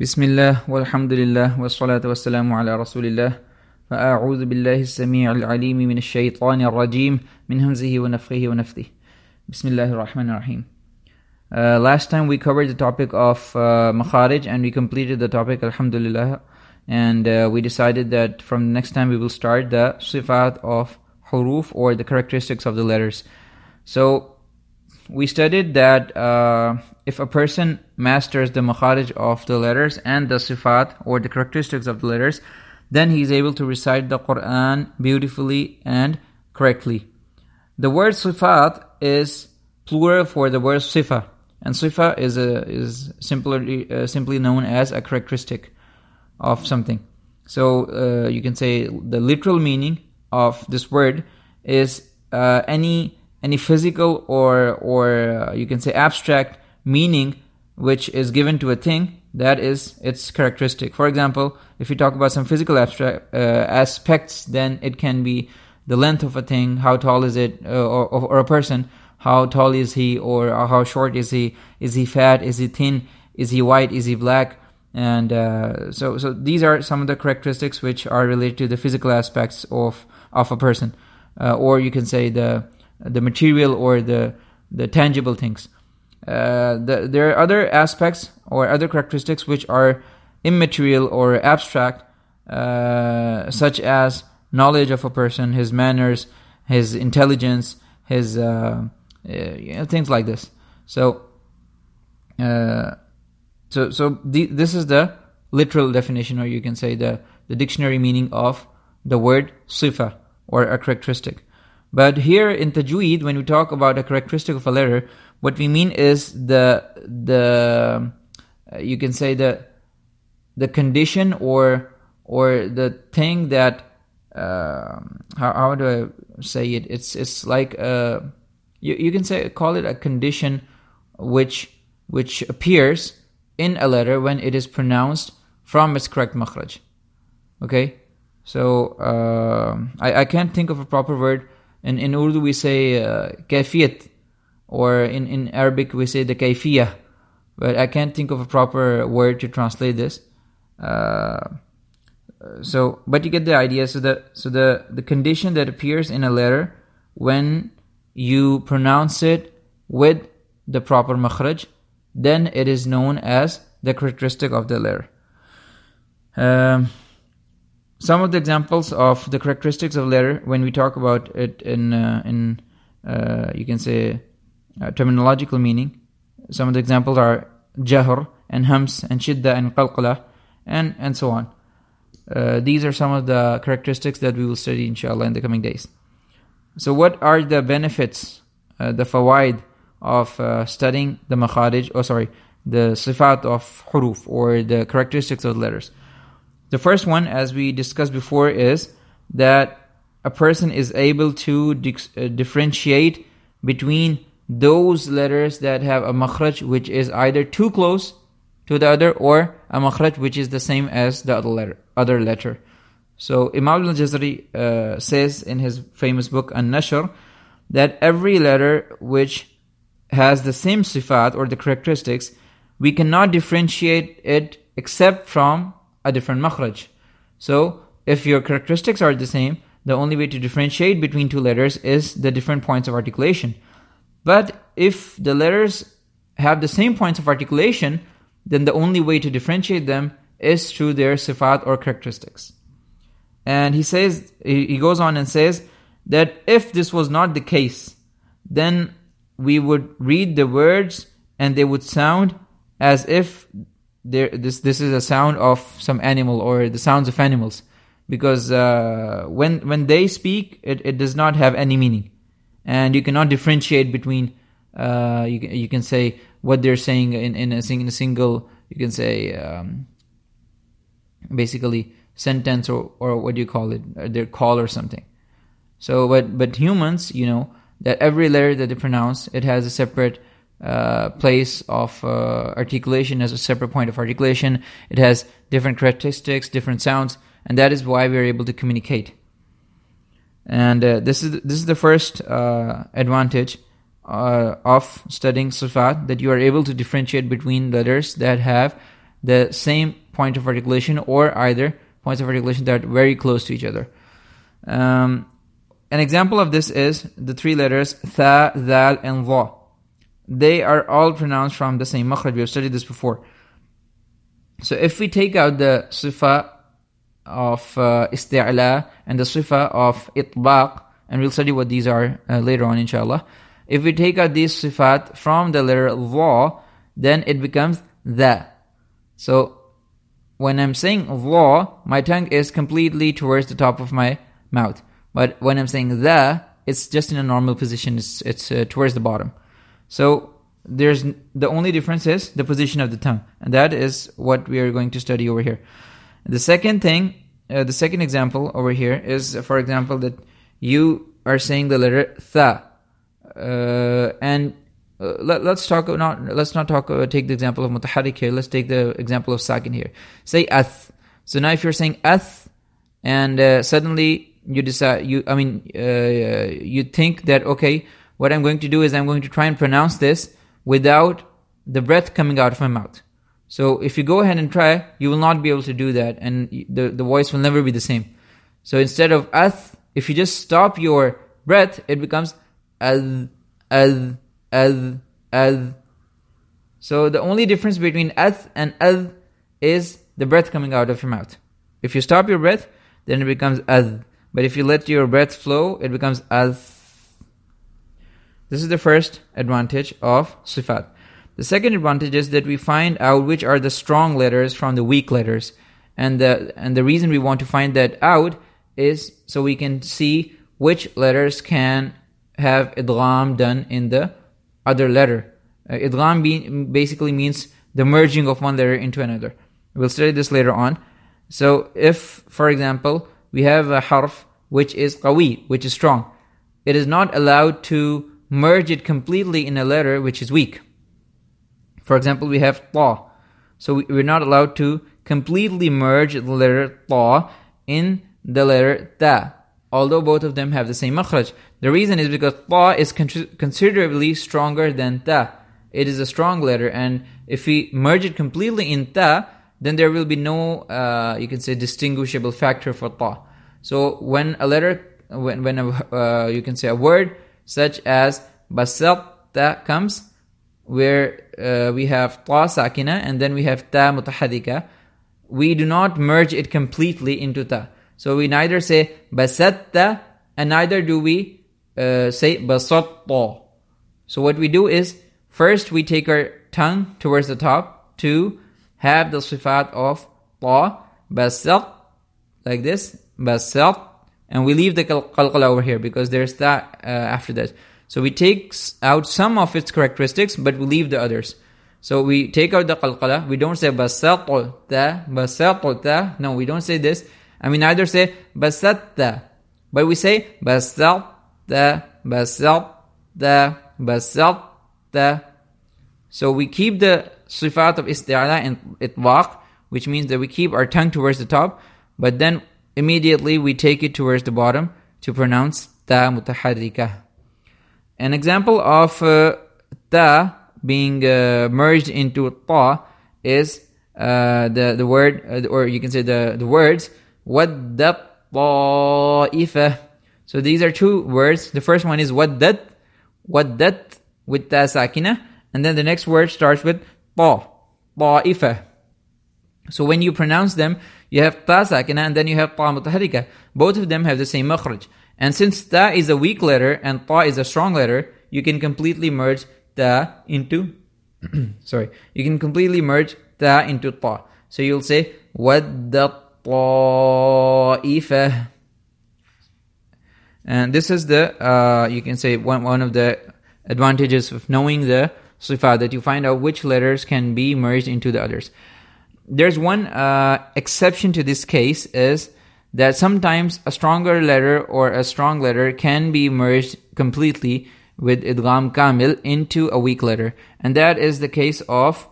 بسم الله والحمد لله والصلاة والسلام على رسول الله فأعوذ بالله السميع العليم من الشيطان الرجيم من همزه ونفخه ونفثه بسم الله الرحمن الرحيم uh, Last time we covered the topic of uh, makharij and we completed the topic alhamdulillah and uh, we decided that from the next time we will start the sifat of huruf or the characteristics of the letters. So we studied that uh, if a person masters the makharij of the letters and the sifat or the characteristics of the letters, then he is able to recite the Quran beautifully and correctly. The word sifat is plural for the word sifa, and sifa is a, is simply uh, simply known as a characteristic of something. So uh, you can say the literal meaning of this word is uh, any any physical or or uh, you can say abstract meaning which is given to a thing that is its characteristic. For example, if you talk about some physical abstract uh, aspects, then it can be the length of a thing, how tall is it, uh, or, or a person, how tall is he, or how short is he, is he fat, is he thin, is he white, is he black, and uh, so so these are some of the characteristics which are related to the physical aspects of of a person, uh, or you can say the the material or the the tangible things. Uh, the, there are other aspects or other characteristics which are immaterial or abstract, uh, such as knowledge of a person, his manners, his intelligence, his uh, you know, things like this. So, uh, so so the, this is the literal definition, or you can say the the dictionary meaning of the word sifa or a characteristic. But here in tajweed, when we talk about a characteristic of a letter, what we mean is the the uh, you can say the the condition or or the thing that uh, how, how do I say it? It's it's like a, you you can say call it a condition which which appears in a letter when it is pronounced from its correct makhraj. Okay, so uh, I I can't think of a proper word in, in Urdu we say uh, kayfiyat, or in, in Arabic we say the kayfiyah, but I can't think of a proper word to translate this. Uh, so, but you get the idea. So the so the the condition that appears in a letter when you pronounce it with the proper makhraj, then it is known as the characteristic of the letter. Um, some of the examples of the characteristics of letter when we talk about it in uh, in uh, you can say uh, terminological meaning. Some of the examples are jahr and hams and shidda and qalqala and and so on. Uh, these are some of the characteristics that we will study inshallah in the coming days. So what are the benefits, uh, the fawaid of uh, studying the makharij, oh sorry, the sifat of huruf or the characteristics of letters? The first one, as we discussed before, is that a person is able to di- uh, differentiate between those letters that have a makhraj which is either too close to the other or a makhraj which is the same as the other letter. Other letter. So Imam al-Jazari uh, says in his famous book An-Nashr that every letter which has the same sifat or the characteristics, we cannot differentiate it except from a different makhraj. So, if your characteristics are the same, the only way to differentiate between two letters is the different points of articulation. But if the letters have the same points of articulation, then the only way to differentiate them is through their sifat or characteristics. And he says, he goes on and says that if this was not the case, then we would read the words and they would sound as if there this this is a sound of some animal or the sounds of animals. Because uh, when when they speak it, it does not have any meaning. And you cannot differentiate between uh, you, you can say what they're saying in, in, a, sing, in a single you can say um, basically sentence or, or what do you call it? Uh, their call or something. So but but humans you know that every letter that they pronounce it has a separate uh, place of uh, articulation as a separate point of articulation. It has different characteristics, different sounds, and that is why we are able to communicate. And uh, this is this is the first uh, advantage uh, of studying sifat that you are able to differentiate between letters that have the same point of articulation or either points of articulation that are very close to each other. Um, an example of this is the three letters tha, dal, and dha. They are all pronounced from the same makhraj. We have studied this before. So if we take out the sifa of uh, isti'la and the sifa of itbaq, and we'll study what these are uh, later on inshallah. If we take out these sifat from the letter dha, then it becomes the. So when I'm saying dha, my tongue is completely towards the top of my mouth. But when I'm saying the, it's just in a normal position. It's it's uh, towards the bottom. So there's the only difference is the position of the tongue, and that is what we are going to study over here. The second thing, uh, the second example over here is, for example, that you are saying the letter tha, uh, and uh, let, us talk not let's not talk uh, take the example of mutaharrik here. Let's take the example of sakin here. Say ath. So now if you're saying ath, and uh, suddenly you decide you i mean uh, you think that okay what i'm going to do is i'm going to try and pronounce this without the breath coming out of my mouth. So if you go ahead and try you will not be able to do that and the, the voice will never be the same. So instead of ath if you just stop your breath it becomes ad ad ad ad so the only difference between ath and ad is the breath coming out of your mouth. If you stop your breath then it becomes ad but if you let your breath flow, it becomes as. This is the first advantage of sifat. The second advantage is that we find out which are the strong letters from the weak letters. And the, and the reason we want to find that out is so we can see which letters can have idgham done in the other letter. Uh, idgham be, basically means the merging of one letter into another. We'll study this later on. So if, for example, we have a harf which is qawi, which is strong. It is not allowed to merge it completely in a letter which is weak. For example, we have ta. So we're not allowed to completely merge the letter ta in the letter ta, although both of them have the same makhraj. The reason is because ta is considerably stronger than ta. It is a strong letter, and if we merge it completely in ta, then there will be no, uh, you can say, distinguishable factor for ta. So when a letter, when, when a, uh, you can say a word such as basaqta comes, where uh, we have ta sakina and then we have ta mutaharrika. we do not merge it completely into ta. So we neither say basatta and neither do we uh, say basatta. So what we do is first we take our tongue towards the top to have the sifat of ta, basat, like this, basat, and we leave the qalqala over here because there's that uh, after that. So we take out some of its characteristics, but we leave the others. So we take out the qalqala. We don't say basatta, basatta. No, we don't say this. And we neither say basatta, but we say basatta, basatta, basatta. So we keep the sifat of isti'ala and itbaq, which means that we keep our tongue towards the top, but then immediately we take it towards the bottom to pronounce ta mutaharrika. An example of uh, ta being uh, merged into ta is uh, the the word, uh, or you can say the the words waddat ta'ifa. So these are two words. The first one is what that what waddat with ta sakina, and then the next word starts with ta, ta'ifa. So when you pronounce them, you have ta sakina and then you have ta. Both of them have the same makhraj. And since ta is a weak letter and ta is a strong letter, you can completely merge ta into sorry, you can completely merge ta into ta. So you'll say wadda ta'ifa. And this is the uh, you can say one one of the advantages of knowing the sifa that you find out which letters can be merged into the others. There's one uh, exception to this case is that sometimes a stronger letter or a strong letter can be merged completely with idgham kamil into a weak letter. And that is the case of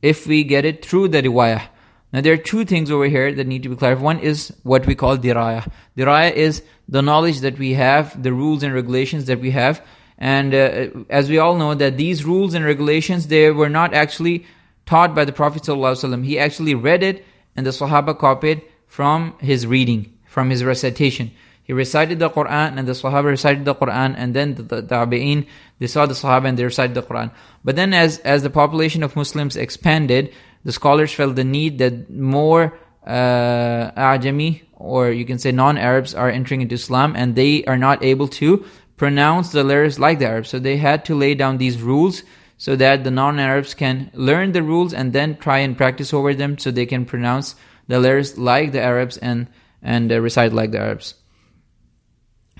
if we get it through the riwayah. Now there are two things over here that need to be clarified. One is what we call diraya. Diraya is the knowledge that we have, the rules and regulations that we have. And uh, as we all know that these rules and regulations, they were not actually taught by the Prophet ﷺ. He actually read it and the Sahaba copied from his reading, from his recitation. He recited the Quran and the Sahaba recited the Quran and then the, the Tabi'in, they saw the Sahaba and they recited the Quran. But then as, as the population of Muslims expanded, the scholars felt the need that more uh, Ajami or you can say non-Arabs are entering into Islam and they are not able to pronounce the letters like the Arabs. So they had to lay down these rules so that the non-Arabs can learn the rules and then try and practice over them so they can pronounce the letters like the Arabs and and uh, recite like the Arabs.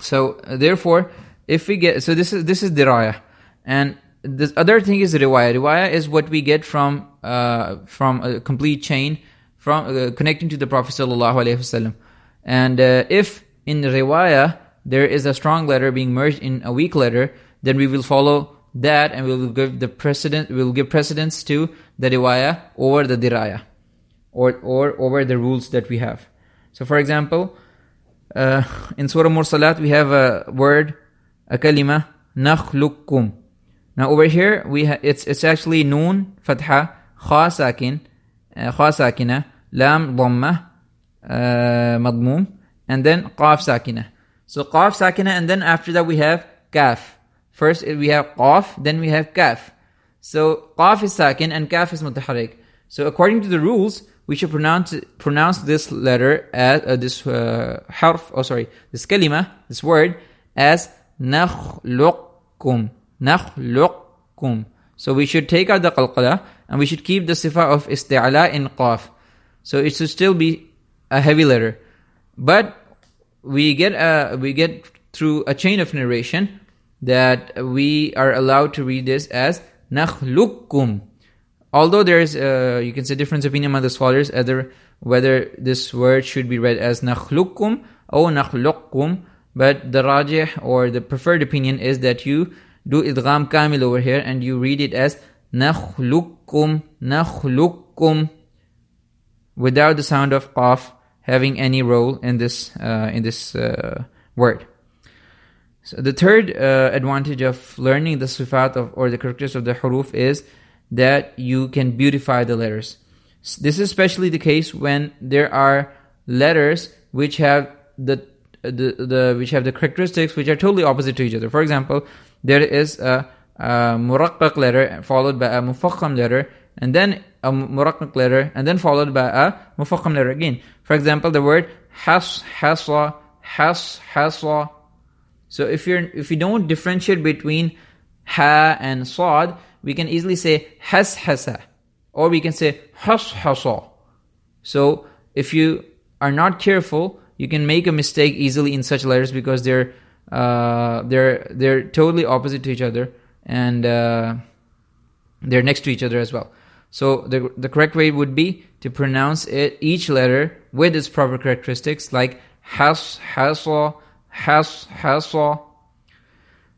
So uh, therefore, if we get so this is this is diraya, and the other thing is riwayah. Riwayah is what we get from uh, from a complete chain from uh, connecting to the Prophet sallallahu alaihi wasallam. And uh, if in riwayah there is a strong letter being merged in a weak letter, then we will follow that and we will give the precedent we will give precedence to the riwayah over the diraya or or over the rules that we have. So for example, uh, in Surah Mursalat we have a word, a kalima, nakhlukum. Now over here we ha- it's it's actually noon fatha kha sakin uh, lam dhamma uh, madmum and then qaf sakina. So qaf sakina and then after that we have kaf. First we have qaf, then we have kaf. So qaf is sakin and kaf is mutaharrik. So according to the rules, we should pronounce pronounce this letter as uh, this uh, harf. Oh, sorry, this kalima, this word as nakhluqkum, nakhluqkum. So we should take out the qalqala and we should keep the sifa of isti'ala in qaf. So it should still be a heavy letter, but we get a we get through a chain of narration that we are allowed to read this as nakhluqkum. Although there is uh, you can say difference opinion among the scholars either whether this word should be read as nakhlukum or nakhluqkum but the rajih or the preferred opinion is that you do idgham kamil over here and you read it as nakhlukum nakhlukum without the sound of qaf having any role in this uh, in this uh, word so the third uh, advantage of learning the sifat of or the characters of the huruf is that you can beautify the letters. This is especially the case when there are letters which have the the, the which have the characteristics which are totally opposite to each other. For example, there is a, a muraqqaq letter followed by a mufakham letter, and then a muraqqaq letter, and then followed by a mufakham letter again. For example, the word has, haswa, has, haswa. So if you're if you don't differentiate between ha and sad, we can easily say has hasa or we can say has hasa. So if you are not careful, you can make a mistake easily in such letters because they're uh, they're they're totally opposite to each other and uh, they're next to each other as well. So the the correct way would be to pronounce it each letter with its proper characteristics, like has hasa has hasa.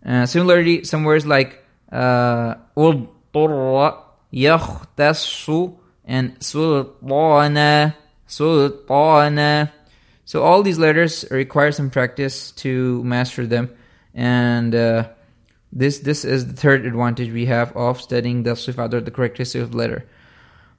Uh, similarly, some words like uh, ulturra, yakhtassu, and sultana, sultana. So all these letters require some practice to master them, and uh, this this is the third advantage we have of studying the sifat or the characteristics of letter.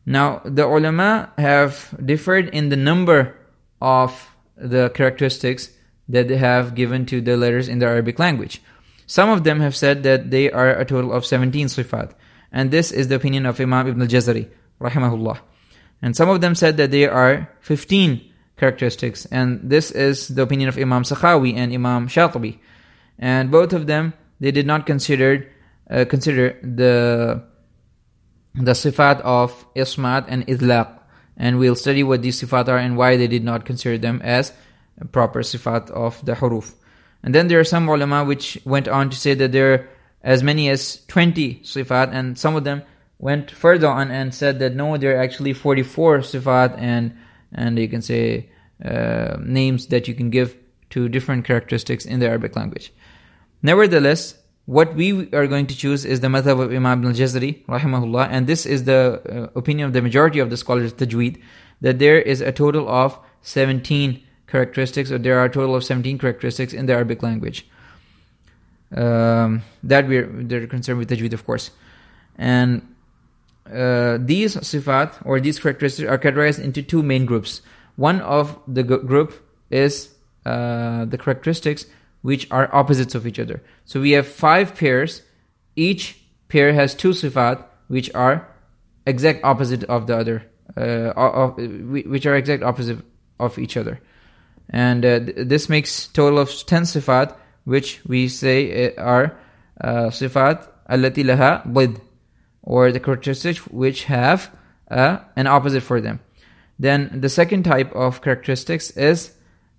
Now the ulama have differed in the number of the characteristics that they have given to the letters in the arabic language some of them have said that they are a total of 17 sifat. And this is the opinion of Imam Ibn al-Jazari, rahimahullah. And some of them said that they are 15 characteristics. And this is the opinion of Imam Sakhawi and Imam Shatibi. And both of them, they did not consider, uh, consider the, the sifat of ismat and idlaq. And we'll study what these sifat are and why they did not consider them as proper sifat of the huruf. And then there are some ulama which went on to say that there are as many as 20 sifat, and some of them went further on and said that no, there are actually 44 sifat, and and you can say uh, names that you can give to different characteristics in the Arabic language. Nevertheless, what we are going to choose is the madhab of Imam al-Jazari, rahimahullah, and this is the uh, opinion of the majority of the scholars of Tajweed, that there is a total of 17 characteristics, or there are a total of 17 characteristics in the Arabic language. Um, that we're they're concerned with tajweed, of course. And uh, these sifat or these characteristics are categorized into two main groups. One of the group is uh, the characteristics which are opposites of each other. So we have five pairs. Each pair has two sifat which are exact opposite of the other, uh, of, which are exact opposite of each other. And uh, th- this makes total of 10 sifat which we say uh, are uh, sifat allati laha bid or the characteristics which have uh, an opposite for them. Then the second type of characteristics is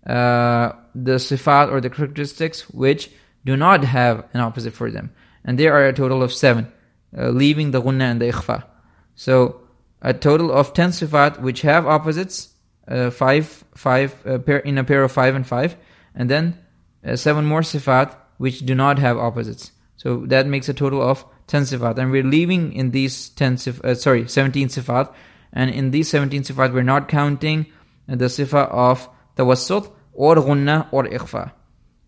uh, the sifat or the characteristics which do not have an opposite for them. And there are a total of seven, uh, leaving the gunna and the ikhfa. So a total of ten sifat which have opposites, uh, five, five uh, pair, in a pair of five and five, and then uh, seven more sifat which do not have opposites. So that makes a total of 10 sifat. And we're leaving in these 10 sif- uh, sorry, 17 sifat. And in these 17 sifat, we're not counting the sifa of tawassut or gunna or ikhfa.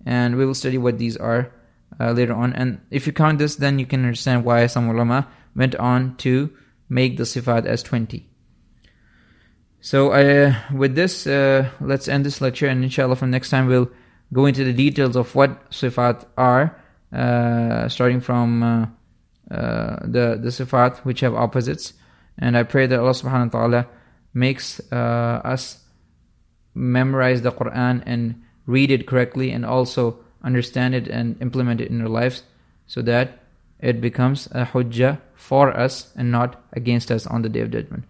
And we will study what these are uh, later on. And if you count this, then you can understand why some ulama went on to make the sifat as 20. So uh, with this, uh, let's end this lecture, and inshallah, from next time we'll go into the details of what sifat are, uh, starting from uh, uh, the the sifat which have opposites. And I pray that Allah Subhanahu wa Taala makes uh, us memorize the Quran and read it correctly, and also understand it and implement it in our lives, so that it becomes a hujjah for us and not against us on the day of judgment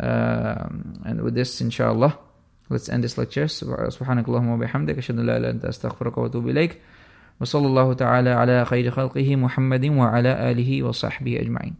Um, and with this, inshallah, let's end this lecture. سبحانك اللهم وبحمدك أشهد أن لا إله إلا أنت أستغفرك وأتوب إليك وصلى الله تعالى على خير خلقه محمد وعلى آله وصحبه أجمعين